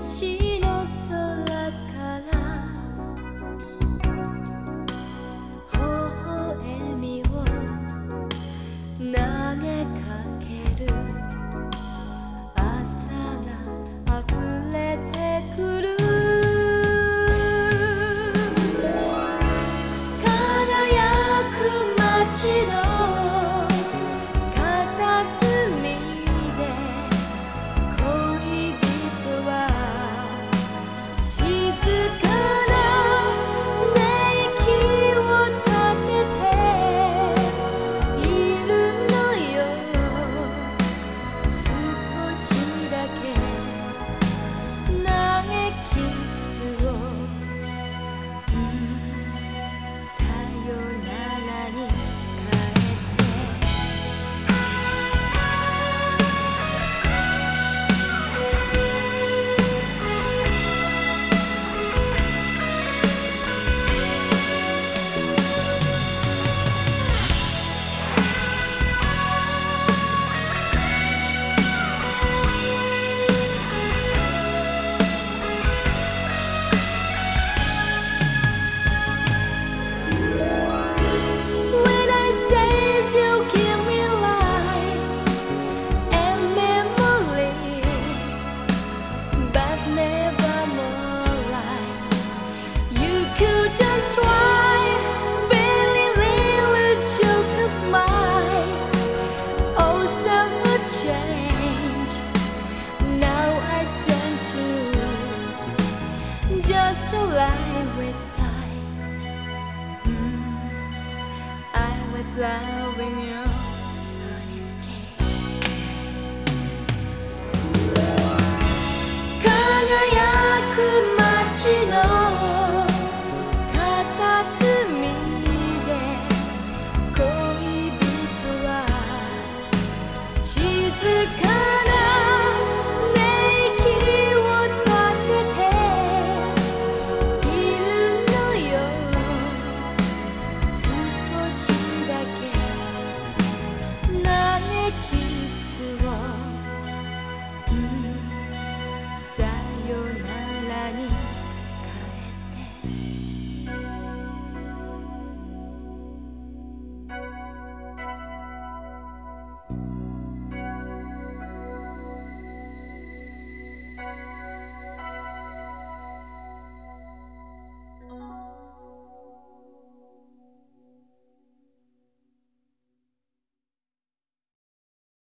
心。Just to lie with I. Mm. Was flowering